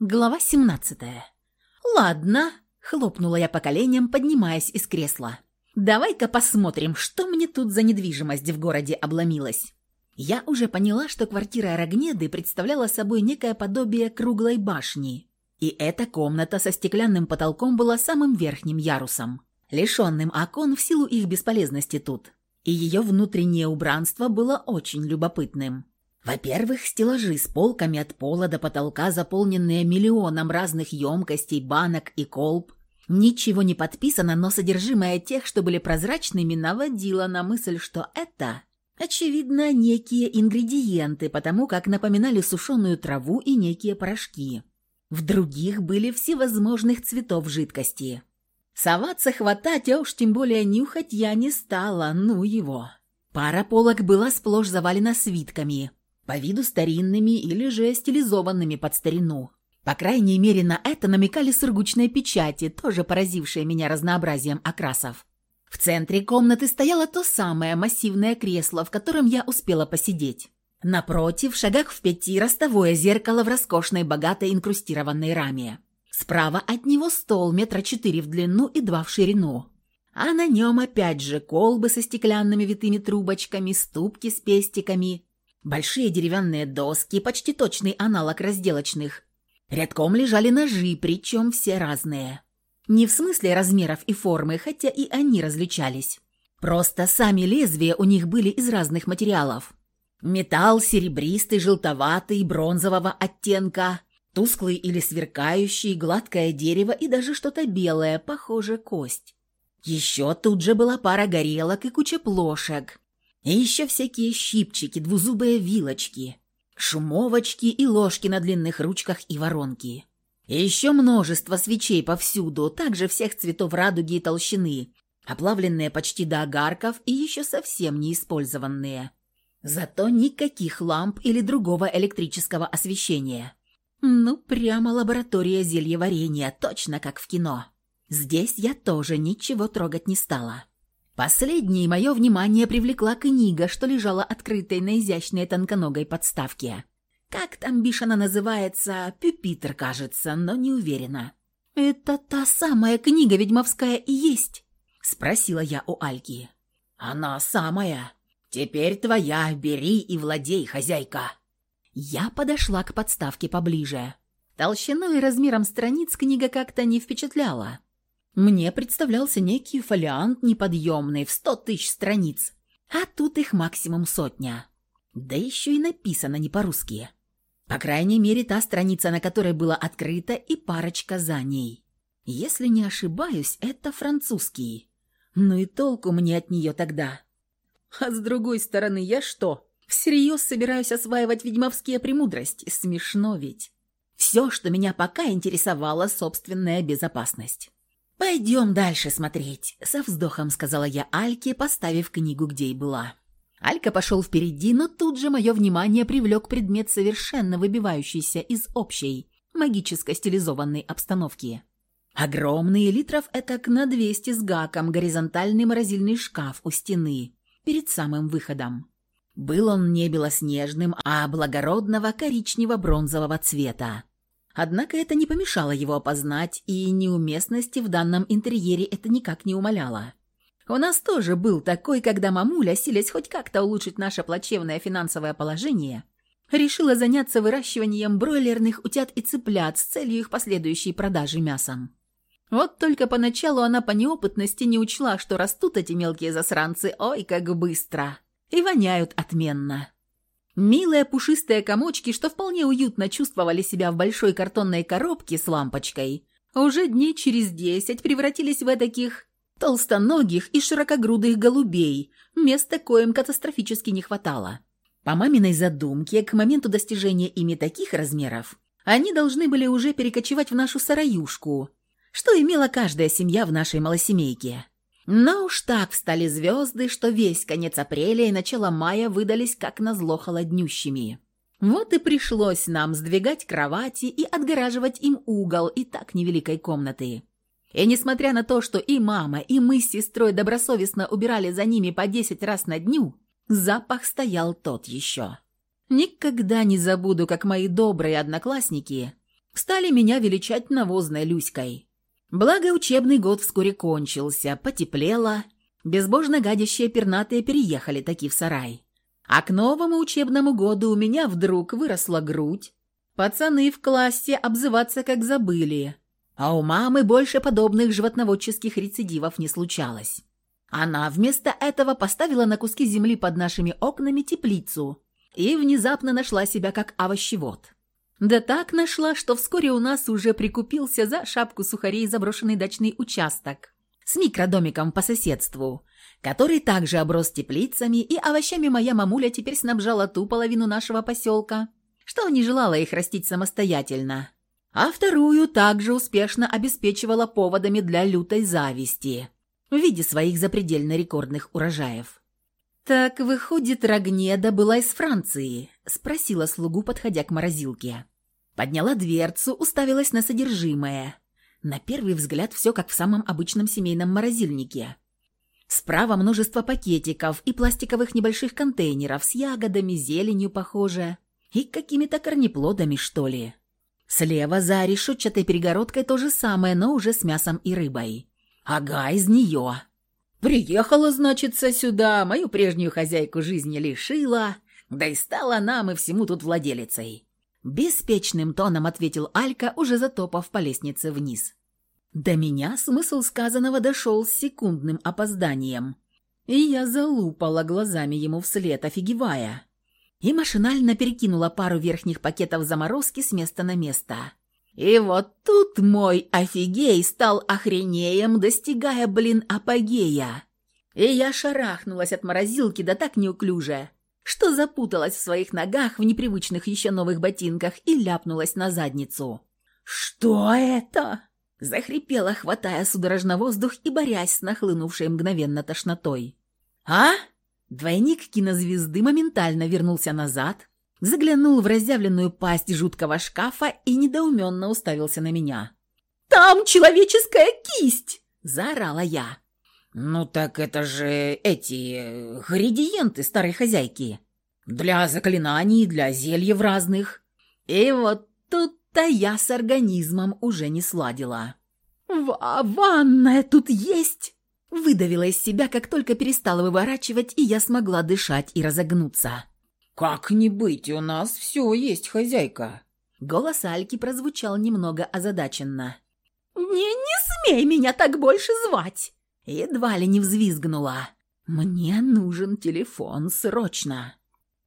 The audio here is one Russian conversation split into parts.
Глава 17. «Ладно», — хлопнула я по коленям, поднимаясь из кресла. «Давай-ка посмотрим, что мне тут за недвижимость в городе обломилась». Я уже поняла, что квартира Рогнеды представляла собой некое подобие круглой башни. И эта комната со стеклянным потолком была самым верхним ярусом, лишенным окон в силу их бесполезности тут. И ее внутреннее убранство было очень любопытным. Во-первых, стеллажи с полками от пола до потолка, заполненные миллионом разных емкостей, банок и колб. Ничего не подписано, но содержимое тех, что были прозрачными, наводило на мысль, что это, очевидно, некие ингредиенты, потому как напоминали сушеную траву и некие порошки. В других были всевозможных цветов жидкости. Соваться, хватать, а уж тем более нюхать я не стала, ну его. Пара полок была сплошь завалена свитками – по виду старинными или же стилизованными под старину. По крайней мере, на это намекали сургучные печати, тоже поразившие меня разнообразием окрасов. В центре комнаты стояло то самое массивное кресло, в котором я успела посидеть. Напротив, в шагах в пяти, ростовое зеркало в роскошной, богатой инкрустированной раме. Справа от него стол метра четыре в длину и два в ширину. А на нем опять же колбы со стеклянными витыми трубочками, ступки с пестиками, Большие деревянные доски, почти точный аналог разделочных. Рядком лежали ножи, причем все разные. Не в смысле размеров и формы, хотя и они различались. Просто сами лезвия у них были из разных материалов. Металл серебристый, желтоватый, бронзового оттенка, тусклый или сверкающий, гладкое дерево и даже что-то белое, похоже, кость. Еще тут же была пара горелок и куча плошек, и еще всякие щипчики, двузубые вилочки, шумовочки и ложки на длинных ручках и воронки. И еще множество свечей повсюду, также всех цветов радуги и толщины, оплавленные почти до огарков и еще совсем не использованные. Зато никаких ламп или другого электрического освещения. Ну, прямо лаборатория зельеварения, точно как в кино. Здесь я тоже ничего трогать не стала. Последней мое внимание привлекла книга, что лежала открытой на изящной тонконогой подставке. Как там бишь называется? Пюпитр, кажется, но не уверена. «Это та самая книга ведьмовская и есть?» — спросила я у Альки. «Она самая. Теперь твоя, бери и владей, хозяйка». Я подошла к подставке поближе. Толщиной и размером страниц книга как-то не впечатляла. Мне представлялся некий фолиант неподъемный в сто тысяч страниц, а тут их максимум сотня. Да еще и написано не по-русски. По крайней мере, та страница, на которой было открыто, и парочка за ней. Если не ошибаюсь, это французский. Ну и толку мне от нее тогда. А с другой стороны, я что, всерьез собираюсь осваивать ведьмовские премудрости? Смешно ведь. Все, что меня пока интересовало, собственная безопасность. «Пойдем дальше смотреть», — со вздохом сказала я Альке, поставив книгу, где и была. Алька пошел впереди, но тут же мое внимание привлек предмет, совершенно выбивающийся из общей, магически стилизованной обстановки. Огромный, литров этак на 200 с гаком, горизонтальный морозильный шкаф у стены, перед самым выходом. Был он не белоснежным, а благородного коричнево-бронзового цвета. Однако это не помешало его опознать, и неуместности в данном интерьере это никак не умаляло. У нас тоже был такой, когда мамуля, силясь хоть как-то улучшить наше плачевное финансовое положение, решила заняться выращиванием бройлерных утят и цыплят с целью их последующей продажи мясом. Вот только поначалу она по неопытности не учла, что растут эти мелкие засранцы, ой, как быстро, и воняют отменно. Милые пушистые комочки, что вполне уютно чувствовали себя в большой картонной коробке с лампочкой, уже дней через десять превратились в таких толстоногих и широкогрудых голубей, места коим катастрофически не хватало. По маминой задумке, к моменту достижения ими таких размеров, они должны были уже перекочевать в нашу сараюшку, что имела каждая семья в нашей малосемейке. Но уж так встали звезды, что весь конец апреля и начало мая выдались как назло холоднющими. Вот и пришлось нам сдвигать кровати и отгораживать им угол и так невеликой комнаты. И несмотря на то, что и мама, и мы с сестрой добросовестно убирали за ними по десять раз на дню, запах стоял тот еще. Никогда не забуду, как мои добрые одноклассники стали меня величать навозной Люськой. Благо учебный год вскоре кончился, потеплело, безбожно гадящие пернатые переехали таки в сарай. А к новому учебному году у меня вдруг выросла грудь, пацаны в классе обзываться как забыли, а у мамы больше подобных животноводческих рецидивов не случалось. Она вместо этого поставила на куски земли под нашими окнами теплицу и внезапно нашла себя как овощевод. Да так нашла, что вскоре у нас уже прикупился за шапку сухарей заброшенный дачный участок с микродомиком по соседству, который также оброс теплицами, и овощами моя мамуля теперь снабжала ту половину нашего поселка, что не желала их растить самостоятельно, а вторую также успешно обеспечивала поводами для лютой зависти в виде своих запредельно рекордных урожаев. «Так, выходит, Рогнеда была из Франции?» – спросила слугу, подходя к морозилке. Подняла дверцу, уставилась на содержимое. На первый взгляд все как в самом обычном семейном морозильнике. Справа множество пакетиков и пластиковых небольших контейнеров с ягодами, зеленью, похоже, и какими-то корнеплодами, что ли. Слева за решетчатой перегородкой то же самое, но уже с мясом и рыбой. Ага, из нее. Приехала, значится, сюда, мою прежнюю хозяйку жизни лишила, да и стала нам и всему тут владелицей. Беспечным тоном ответил Алька, уже затопав по лестнице вниз. До меня смысл сказанного дошел с секундным опозданием, и я залупала глазами ему вслед, офигевая и машинально перекинула пару верхних пакетов заморозки с места на место. И вот тут мой офигей стал охренеем, достигая, блин, апогея. И я шарахнулась от морозилки, да так неуклюже, что запуталась в своих ногах в непривычных еще новых ботинках и ляпнулась на задницу. «Что это?» Захрипела, хватая судорожно воздух и борясь с нахлынувшей мгновенно тошнотой. «А?» Двойник кинозвезды моментально вернулся назад, заглянул в разъявленную пасть жуткого шкафа и недоуменно уставился на меня. «Там человеческая кисть!» – заорала я. «Ну так это же эти... градиенты старой хозяйки. Для заклинаний, для зельев разных». И вот тут-то я с организмом уже не сладила. «Ва «Ванная тут есть?» Выдавила из себя, как только перестала выворачивать, и я смогла дышать и разогнуться. «Как не быть, у нас все есть, хозяйка!» Голос Альки прозвучал немного озадаченно. «Не, не смей меня так больше звать!» Едва ли не взвизгнула. «Мне нужен телефон срочно!»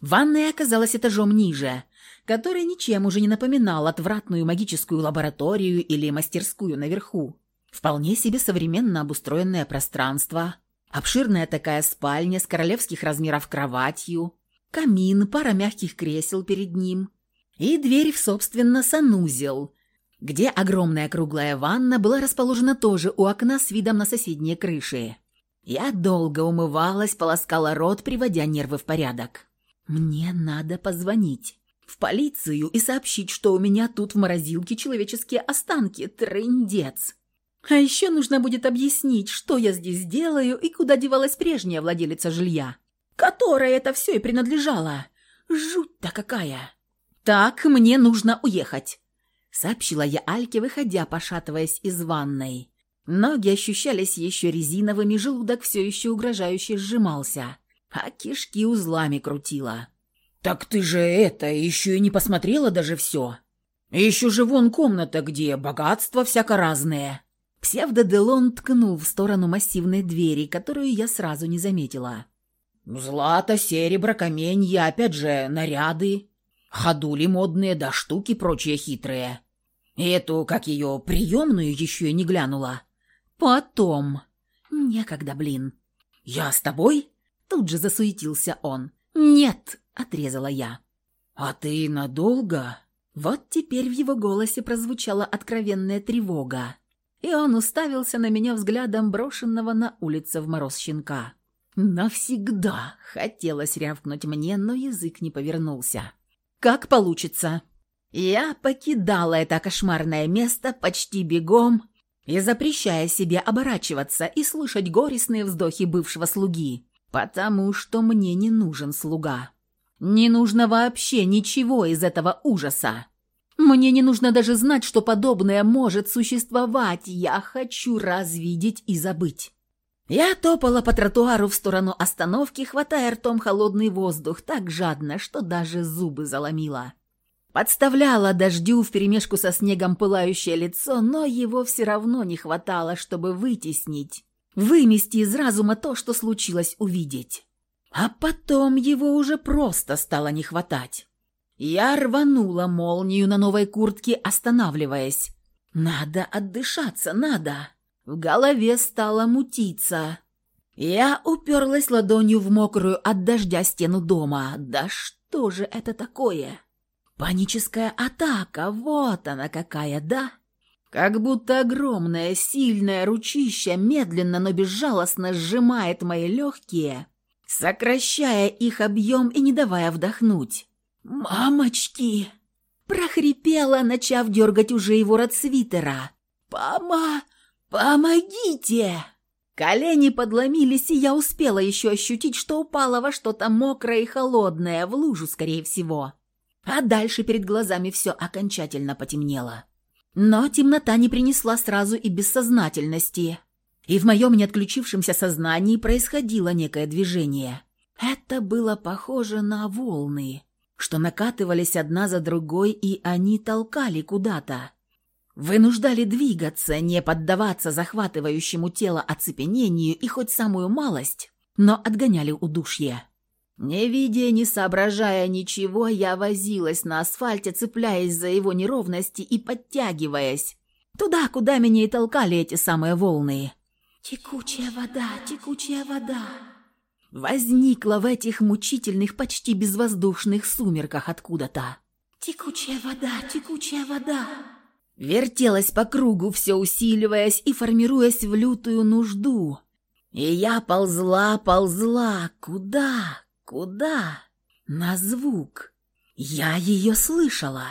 Ванная оказалась этажом ниже, который ничем уже не напоминал отвратную магическую лабораторию или мастерскую наверху. Вполне себе современно обустроенное пространство, обширная такая спальня с королевских размеров кроватью, камин, пара мягких кресел перед ним и дверь в, собственно, санузел, где огромная круглая ванна была расположена тоже у окна с видом на соседние крыши. Я долго умывалась, полоскала рот, приводя нервы в порядок. Мне надо позвонить в полицию и сообщить, что у меня тут в морозилке человеческие останки. Трындец. А еще нужно будет объяснить, что я здесь делаю и куда девалась прежняя владелица жилья, которой это все и принадлежало. Жуть-то какая! Так, мне нужно уехать, сообщила я Альке, выходя, пошатываясь из ванной. Ноги ощущались еще резиновыми, желудок все еще угрожающе сжимался, а кишки узлами крутила. «Так ты же это, еще и не посмотрела даже все. Еще же вон комната, где богатство всяко разное». Псевдоделон ткнул в сторону массивной двери, которую я сразу не заметила. «Злато, серебро, каменья, опять же, наряды, ходули модные, да штуки прочие хитрые. И эту, как ее, приемную еще и не глянула. Потом. Некогда, блин. Я с тобой?» Тут же засуетился он. «Нет!» — отрезала я. «А ты надолго?» Вот теперь в его голосе прозвучала откровенная тревога и он уставился на меня взглядом брошенного на улице в мороз щенка. «Навсегда!» — хотелось рявкнуть мне, но язык не повернулся. «Как получится!» Я покидала это кошмарное место почти бегом и запрещая себе оборачиваться и слышать горестные вздохи бывшего слуги, потому что мне не нужен слуга. Не нужно вообще ничего из этого ужаса. Мне не нужно даже знать, что подобное может существовать. Я хочу раз видеть и забыть. Я топала по тротуару в сторону остановки, хватая ртом холодный воздух так жадно, что даже зубы заломила. Подставляла дождю вперемешку со снегом пылающее лицо, но его все равно не хватало, чтобы вытеснить, вымести из разума то, что случилось увидеть. А потом его уже просто стало не хватать. Я рванула молнию на новой куртке, останавливаясь. «Надо отдышаться, надо!» В голове стало мутиться. Я уперлась ладонью в мокрую от дождя стену дома. Да что же это такое? Паническая атака, вот она какая, да? Как будто огромное, сильное ручище медленно, но безжалостно сжимает мои легкие, сокращая их объем и не давая вдохнуть. «Мамочки!» прохрипела, начав дергать уже его свитера. «Пома... «Помогите!» Колени подломились, и я успела еще ощутить, что упала во что-то мокрое и холодное, в лужу, скорее всего. А дальше перед глазами все окончательно потемнело. Но темнота не принесла сразу и бессознательности. И в моем неотключившемся сознании происходило некое движение. Это было похоже на волны, что накатывались одна за другой, и они толкали куда-то вынуждали двигаться, не поддаваться захватывающему тело оцепенению и хоть самую малость, но отгоняли удушье. Не видя, не соображая ничего, я возилась на асфальте, цепляясь за его неровности и подтягиваясь. Туда, куда меня и толкали эти самые волны. «Текучая вода, текучая вода!» Возникла в этих мучительных, почти безвоздушных сумерках откуда-то. «Текучая вода, текучая вода!» Вертелась по кругу, все усиливаясь и формируясь в лютую нужду. И я ползла, ползла. Куда? Куда? На звук. Я ее слышала.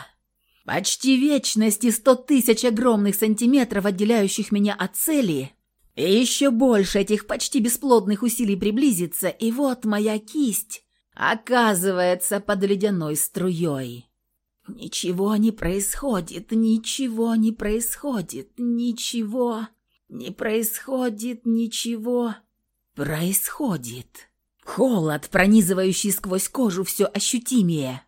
Почти вечность и сто тысяч огромных сантиметров, отделяющих меня от цели. И еще больше этих почти бесплодных усилий приблизиться, и вот моя кисть оказывается под ледяной струей. Ничего не происходит, ничего не происходит, ничего не происходит, ничего происходит. Холод, пронизывающий сквозь кожу, все ощутимее.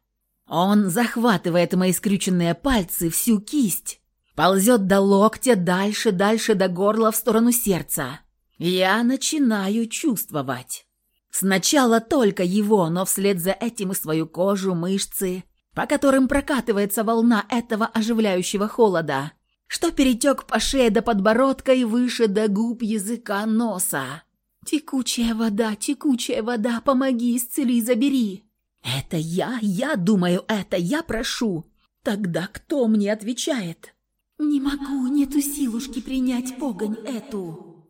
Он захватывает мои скрюченные пальцы, всю кисть, ползет до локтя, дальше, дальше до горла в сторону сердца. Я начинаю чувствовать. Сначала только его, но вслед за этим и свою кожу, мышцы, по которым прокатывается волна этого оживляющего холода, что перетек по шее до подбородка и выше до губ языка носа. «Текучая вода, текучая вода, помоги, исцели, забери!» «Это я, я думаю, это я прошу!» «Тогда кто мне отвечает?» «Не могу, нету силушки принять погонь эту!»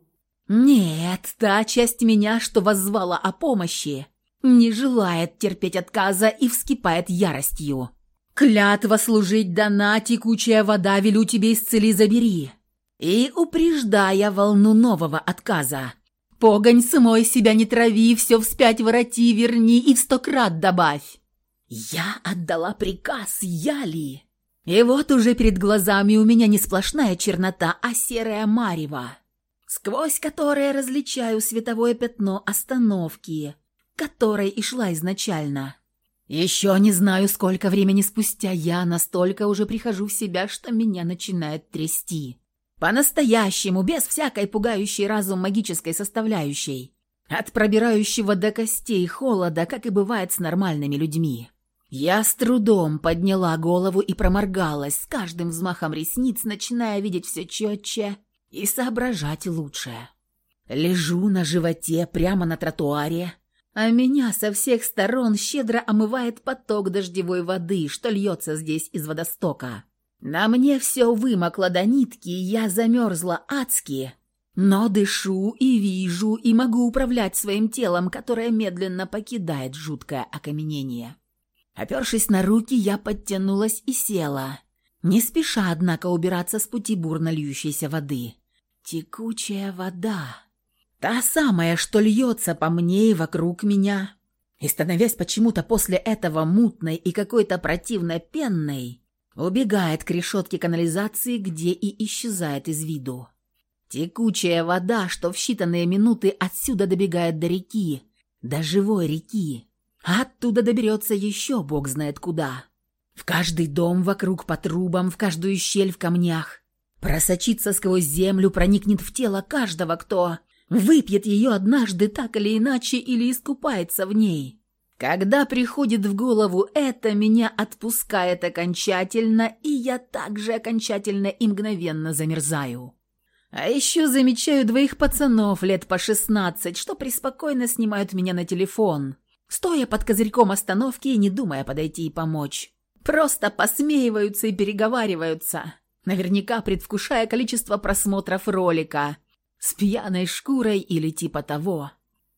«Нет, та часть меня, что воззвала о помощи, не желает терпеть отказа и вскипает яростью. «Клятва служить дана, текучая вода, велю тебе исцели, забери!» И упреждая волну нового отказа. «Погонь, смой себя, не трави, все вспять вороти, верни и в сто крат добавь!» Я отдала приказ, я ли? И вот уже перед глазами у меня не сплошная чернота, а серая марево, сквозь которое различаю световое пятно остановки, которой и шла изначально. Еще не знаю, сколько времени спустя я настолько уже прихожу в себя, что меня начинает трясти. По-настоящему, без всякой пугающей разум магической составляющей. От пробирающего до костей холода, как и бывает с нормальными людьми. Я с трудом подняла голову и проморгалась, с каждым взмахом ресниц начиная видеть все четче и соображать лучше. Лежу на животе прямо на тротуаре, а меня со всех сторон щедро омывает поток дождевой воды, что льется здесь из водостока. На мне все вымокло до нитки, я замерзла адски, но дышу и вижу, и могу управлять своим телом, которое медленно покидает жуткое окаменение. Опершись на руки, я подтянулась и села, не спеша, однако, убираться с пути бурно льющейся воды. Текучая вода. Та самая, что льется по мне и вокруг меня. И становясь почему-то после этого мутной и какой-то противно пенной, Убегает к решетке канализации, где и исчезает из виду. Текучая вода, что в считанные минуты отсюда добегает до реки, до живой реки. А оттуда доберется еще бог знает куда. В каждый дом вокруг по трубам, в каждую щель в камнях. Просочится сквозь землю, проникнет в тело каждого, кто выпьет ее однажды так или иначе или искупается в ней. Когда приходит в голову это, меня отпускает окончательно, и я также окончательно и мгновенно замерзаю. А еще замечаю двоих пацанов лет по шестнадцать, что преспокойно снимают меня на телефон, стоя под козырьком остановки и не думая подойти и помочь. Просто посмеиваются и переговариваются, наверняка предвкушая количество просмотров ролика с пьяной шкурой или типа того.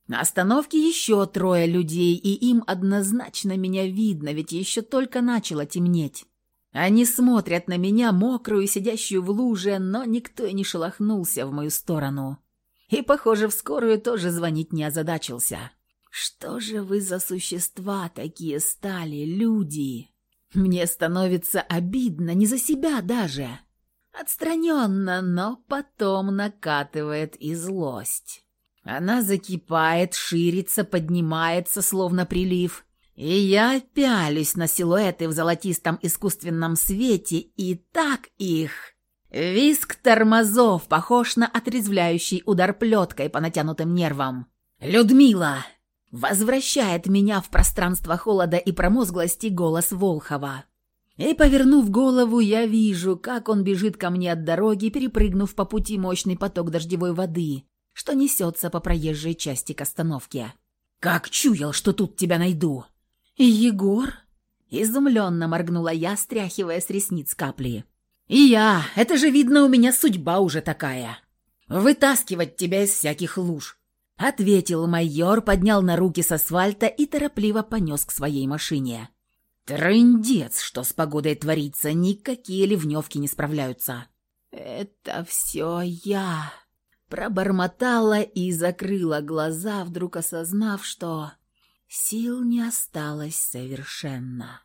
На остановке еще трое людей, и им однозначно меня видно, ведь еще только начало темнеть. Они смотрят на меня, мокрую, сидящую в луже, но никто и не шелохнулся в мою сторону. И, похоже, в скорую тоже звонить не озадачился. «Что же вы за существа такие стали, люди?» Мне становится обидно, не за себя даже. Отстраненно, но потом накатывает и злость. Она закипает, ширится, поднимается, словно прилив. И я пялюсь на силуэты в золотистом искусственном свете, и так их... Виск тормозов похож на отрезвляющий удар плеткой по натянутым нервам. «Людмила!» Возвращает меня в пространство холода и промозглости голос Волхова. И, повернув голову, я вижу, как он бежит ко мне от дороги, перепрыгнув по пути мощный поток дождевой воды, что несется по проезжей части к остановке. «Как чуял, что тут тебя найду!» «Егор?» – изумленно моргнула я, стряхивая с ресниц капли. «И я! Это же, видно, у меня судьба уже такая! Вытаскивать тебя из всяких луж!» Ответил майор, поднял на руки с асфальта и торопливо понес к своей машине. Трындец, что с погодой творится, никакие ливневки не справляются. «Это все я», — пробормотала и закрыла глаза, вдруг осознав, что сил не осталось совершенно.